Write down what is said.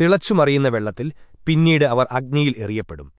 തിളച്ചുമറിയുന്ന വെള്ളത്തിൽ പിന്നീട് അവർ അഗ്നിയിൽ എറിയപ്പെടും.